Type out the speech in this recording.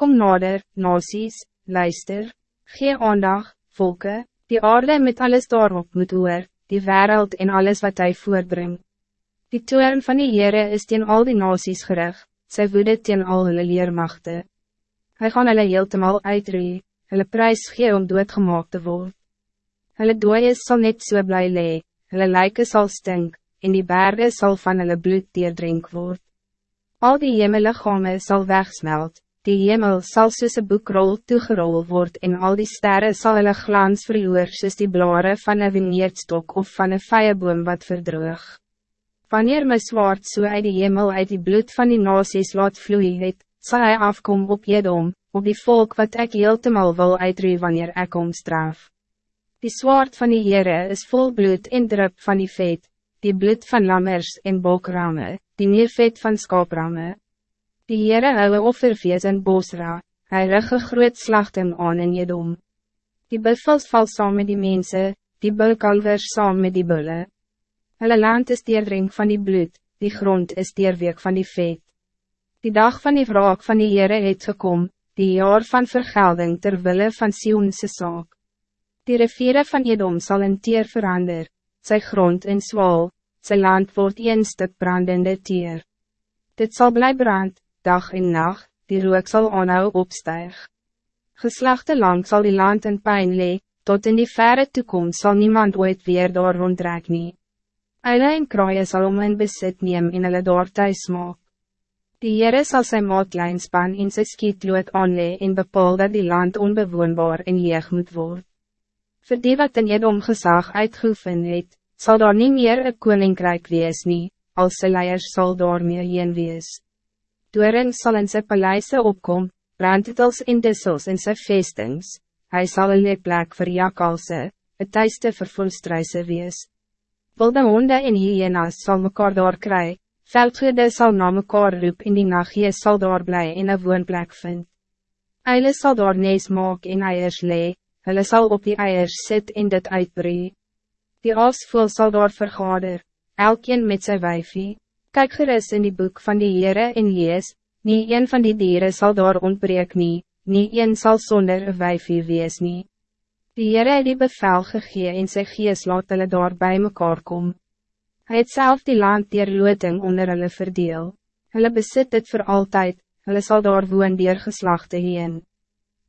Kom nader, nasies, luister, gee aandag, volke, die aarde met alles daarop moet hoor, die wereld en alles wat hij voortbrengt. Die toern van die Heere is teen al die nasies gerig, sy woede teen al hulle leermachte. Hy gaan hulle heeltemal uitroei, hulle prijs gee om doodgemaak te word. Hulle dooies sal net so bly lee, hulle lijken sal stink, en die bergen zal van hulle bloed deerdrink word. Al die hemeligame sal wegsmelt, die hemel zal soos een boekrol toegerol word en al die sterren zal hulle glans verloor soos die blare van een vineerdstok of van een vijeboom wat verdroog. Wanneer my zwaard so uit die hemel uit die bloed van die nasies laat vloeien het, sal hy afkom op Jedom, op die volk wat ek heeltemal wil uitroei wanneer ek omstraf. Die zwaard van die Heere is vol bloed en drup van die vet, die bloed van lammers en bokramme, die neervet van skaapramme. Die Heere hou een offerfees in Bosra, hy rig een groot slachting aan in Jedom. Die buffels val saam met die mensen, die bulkalvers saam met die bulle. Hulle land is deerdrink van die bloed, die grond is deerweek van die vet. Die dag van die wraak van die Heere het gekom, die jaar van vergelding terwille van Sionse saak. Die riviere van Edom zal in teer verander, sy grond in zwaal, sy land wordt een stuk brandende teer. Dit zal blij brand, dag en nacht, die rook zal aanhou opstijg. Geslachte lang zal die land in pijn lee, tot in die verre toekomst zal niemand ooit weer daar rondrek nie. Eile en kraaie sal om in besit neem en hulle daar thuis maak. Die Heere sal sy maatlijnspan en sy skietlood aanlee en bepaal dat die land onbewoonbaar en leeg moet word. Voor die wat in Edom gezag uitgeoefen het, zal daar niet meer een koninkrijk wees nie, als sy leiers sal daar meer heen wees. Doorn zal in sy paleise opkom, brandtitels en dissels in sy vestings, hy sal een leekplek vir jakalse, een thuiste vir volstruise wees. Wilde honde en hyenas sal mekaar daar kry, veldgoede sal na mekaar roep en die nagie sal daar bly en een woonplek vind. Eile sal daar nees maak en eiers lee, hulle sal op die eiers sit en dit uitbree. Die aasvoel sal daar vergader, elkeen met sy wijfie. Kijk gerust in die boek van die Heere en lees, nie een van die dieren zal daar ontbreek nie, nie een sal sonder een wijfie wees nie. Die Heere het die bevel gegee en sy gees laat hulle daar bij mekaar kom. Hij het self die land dier looting onder hulle verdeel. Hulle besit het voor altijd, hulle sal daar woon dier geslachte heen.